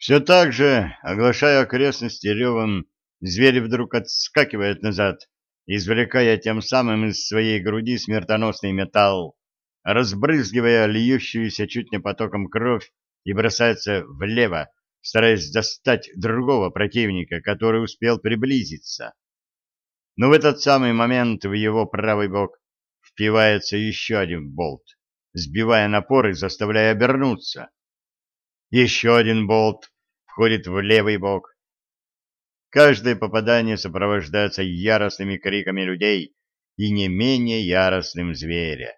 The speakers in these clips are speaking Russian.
Все так же, оглашая окрестности ревом, зверь вдруг отскакивает назад, извлекая тем самым из своей груди смертоносный металл, разбрызгивая льющуюся чуть не потоком кровь и бросается влево, стараясь достать другого противника, который успел приблизиться. Но в этот самый момент в его правый бок впивается еще один болт, сбивая напор и заставляя обернуться. Еще один болт входит в левый бок. Каждое попадание сопровождается яростными криками людей и не менее яростным зверя.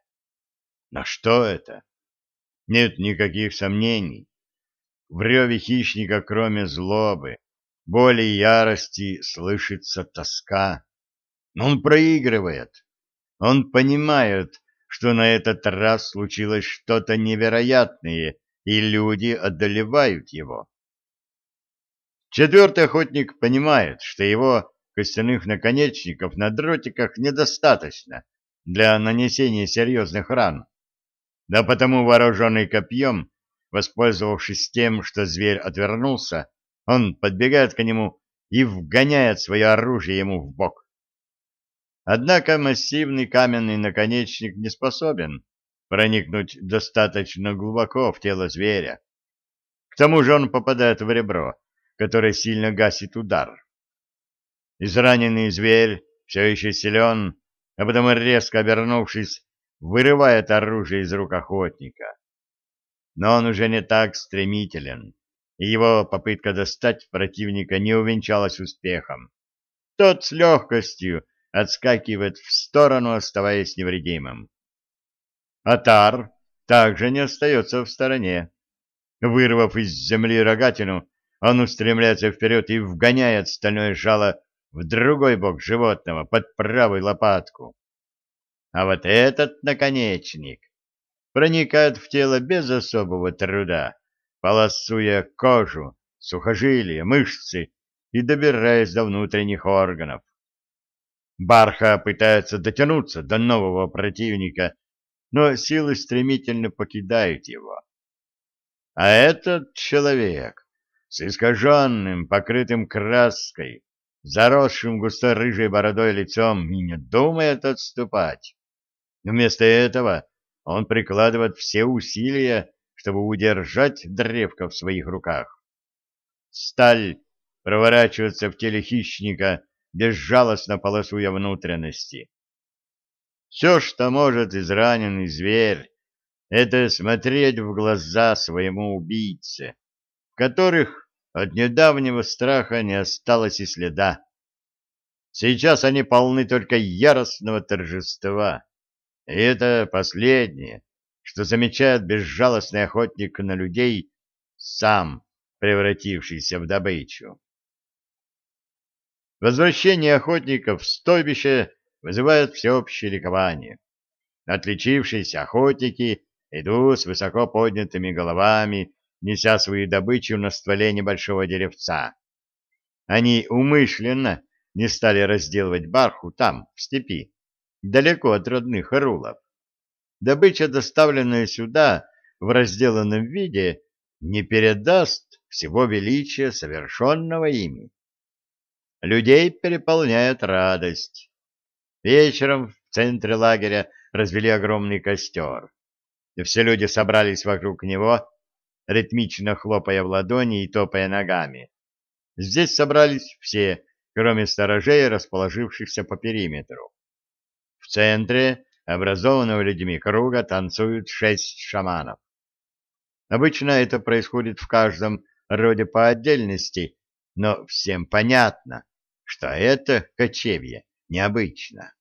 Но что это? Нет никаких сомнений. В реве хищника, кроме злобы, боли и ярости, слышится тоска. Но он проигрывает. Он понимает, что на этот раз случилось что-то невероятное, и люди одолевают его. Четвертый охотник понимает, что его костяных наконечников на дротиках недостаточно для нанесения серьезных ран. Да потому вооруженный копьем, воспользовавшись тем, что зверь отвернулся, он подбегает к нему и вгоняет свое оружие ему в бок. Однако массивный каменный наконечник не способен проникнуть достаточно глубоко в тело зверя. К тому же он попадает в ребро, которое сильно гасит удар. Израненный зверь все еще силен, а потом резко обернувшись, вырывает оружие из рук охотника. Но он уже не так стремителен, и его попытка достать противника не увенчалась успехом. Тот с легкостью отскакивает в сторону, оставаясь невредимым. Атар также не остается в стороне. Вырвав из земли рогатину, он устремляется вперед и вгоняет стальное жало в другой бок животного, под правую лопатку. А вот этот наконечник проникает в тело без особого труда, полосуя кожу, сухожилия, мышцы и добираясь до внутренних органов. Барха пытается дотянуться до нового противника, но силы стремительно покидают его. А этот человек с искаженным, покрытым краской, заросшим густой рыжей бородой лицом и не думает отступать. Вместо этого он прикладывает все усилия, чтобы удержать древко в своих руках. Сталь проворачивается в теле хищника, безжалостно полосуя внутренности. Все, что может израненный зверь, это смотреть в глаза своему убийце, в которых от недавнего страха не осталось и следа. Сейчас они полны только яростного торжества. И это последнее, что замечает безжалостный охотник на людей, сам превратившийся в добычу. Возвращение охотников в стойбище вызывает всеобщее ликование. Отличившиеся охотники идут с высоко поднятыми головами, неся свою добычу на стволе небольшого деревца. Они умышленно не стали разделывать барху там, в степи, далеко от родных орулов. Добыча, доставленная сюда в разделанном виде, не передаст всего величия совершенного ими. Людей переполняет радость. Вечером в центре лагеря развели огромный костер. Все люди собрались вокруг него, ритмично хлопая в ладони и топая ногами. Здесь собрались все, кроме сторожей, расположившихся по периметру. В центре образованного людьми круга танцуют шесть шаманов. Обычно это происходит в каждом роде по отдельности, но всем понятно, что это кочевье необычно.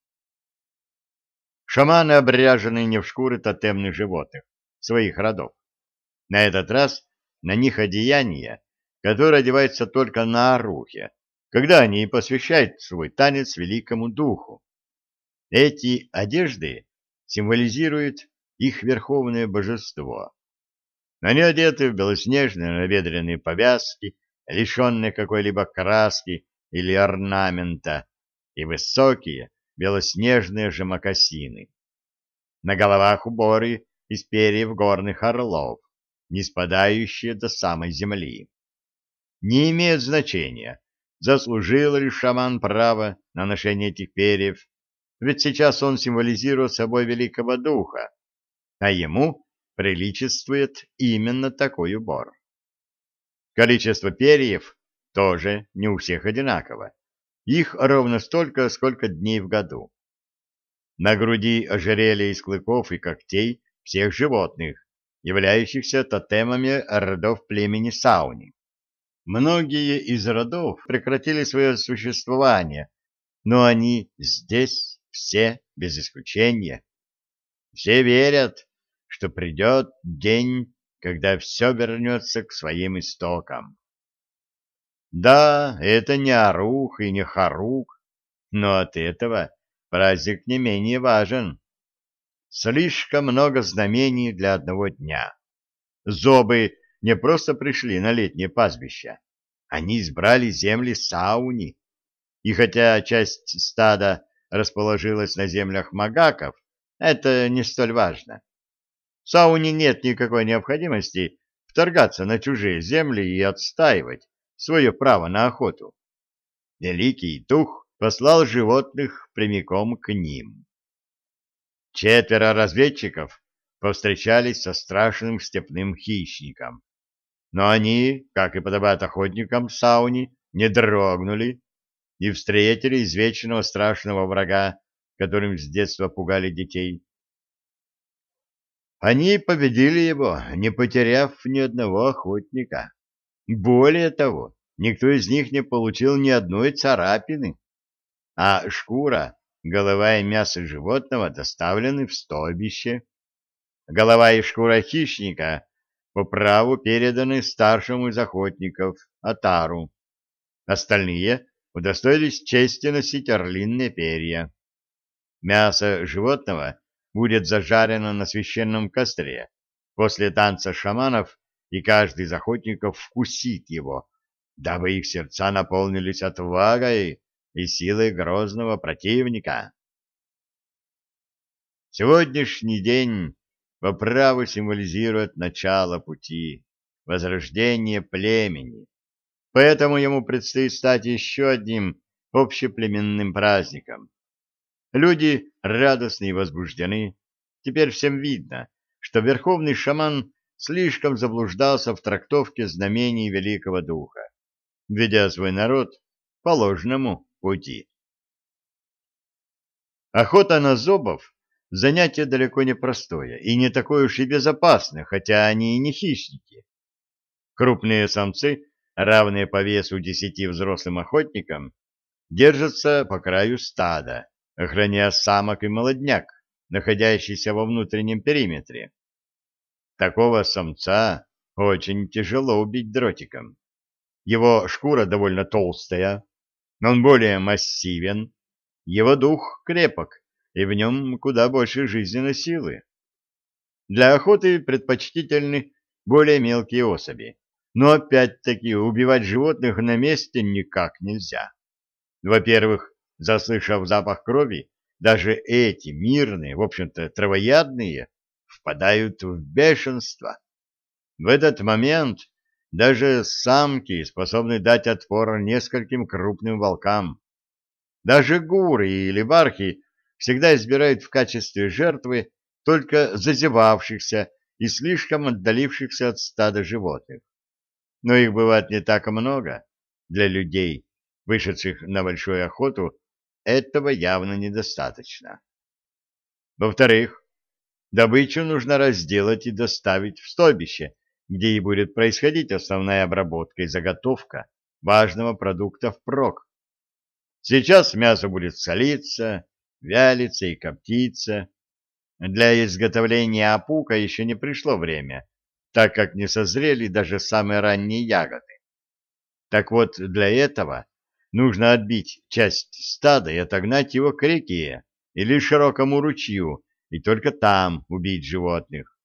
Шаманы обряжены не в шкуры тотемных животных, своих родов. На этот раз на них одеяние, которое одевается только на орухе, когда они посвящают свой танец великому духу. Эти одежды символизируют их верховное божество. Они одеты в белоснежные набедренные повязки, лишенные какой-либо краски или орнамента, и высокие белоснежные же мокасины. На головах уборы из перьев горных орлов, не спадающие до самой земли. не имеет значения, заслужил ли шаман право на ношение этих перьев, ведь сейчас он символизирует собой великого духа, а ему приличествует именно такой убор. Количество перьев тоже не у всех одинаково. Их ровно столько, сколько дней в году. На груди ожерелья из клыков и когтей всех животных, являющихся тотемами родов племени Сауни. Многие из родов прекратили свое существование, но они здесь все, без исключения. Все верят, что придет день, когда все вернется к своим истокам. Да, это не Арух и не Харук, но от этого праздник не менее важен. Слишком много знамений для одного дня. Зобы не просто пришли на летнее пастбище, они избрали земли Сауни. И хотя часть стада расположилась на землях магаков, это не столь важно. Сауни нет никакой необходимости вторгаться на чужие земли и отстаивать свое право на охоту. Великий Дух послал животных прямиком к ним. Четверо разведчиков повстречались со страшным степным хищником. Но они, как и подобает охотникам в сауне, не дрогнули и встретили извечного страшного врага, которым с детства пугали детей. Они победили его, не потеряв ни одного охотника. Более того, никто из них не получил ни одной царапины, а шкура, голова и мясо животного доставлены в стойбище. Голова и шкура хищника по праву переданы старшему из охотников, Атару. Остальные удостоились чести носить орлиные перья. Мясо животного будет зажарено на священном костре после танца шаманов, и каждый из охотников вкусит его, дабы их сердца наполнились отвагой и силой грозного противника. Сегодняшний день по праву символизирует начало пути, возрождение племени, поэтому ему предстоит стать еще одним общеплеменным праздником. Люди радостны и возбуждены. Теперь всем видно, что верховный шаман слишком заблуждался в трактовке знамений Великого Духа, ведя свой народ по ложному пути. Охота на зобов – занятие далеко не простое и не такое уж и безопасное, хотя они и не хищники. Крупные самцы, равные по весу десяти взрослым охотникам, держатся по краю стада, охраняя самок и молодняк, находящийся во внутреннем периметре. Такого самца очень тяжело убить дротиком. Его шкура довольно толстая, но он более массивен, его дух крепок, и в нем куда больше жизненной силы. Для охоты предпочтительны более мелкие особи, но опять-таки убивать животных на месте никак нельзя. Во-первых, заслышав запах крови, даже эти мирные, в общем-то, травоядные, впадают в бешенство. В этот момент даже самки способны дать отпор нескольким крупным волкам. Даже гуры или бархи всегда избирают в качестве жертвы только зазевавшихся и слишком отдалившихся от стада животных. Но их бывает не так много. Для людей, вышедших на большую охоту, этого явно недостаточно. Во-вторых, добычу нужно разделать и доставить в стойбище, где и будет происходить основная обработка и заготовка важного продукта впрок. Сейчас мясо будет солиться, вялиться и коптиться. Для изготовления опука еще не пришло время, так как не созрели даже самые ранние ягоды. Так вот, для этого нужно отбить часть стада и отогнать его к реке или широкому ручью, и только там убить животных.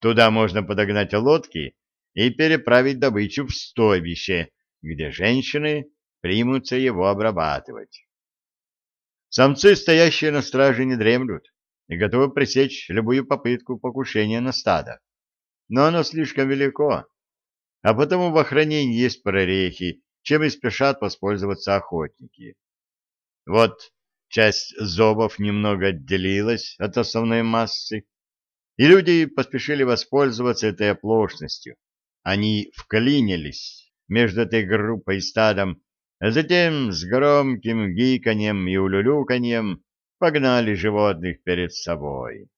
Туда можно подогнать лодки и переправить добычу в стойбище, где женщины примутся его обрабатывать. Самцы, стоящие на страже, не дремлют и готовы пресечь любую попытку покушения на стадо. Но оно слишком велико. а потому в охранении есть прорехи, чем и спешат воспользоваться охотники. Вот часть зобов немного отделилась от основной массы, и люди поспешили воспользоваться этой оплошностью. Они вклинились между этой группой и стадом, а затем с громким гиканьем и улюлюканьем погнали животных перед собой.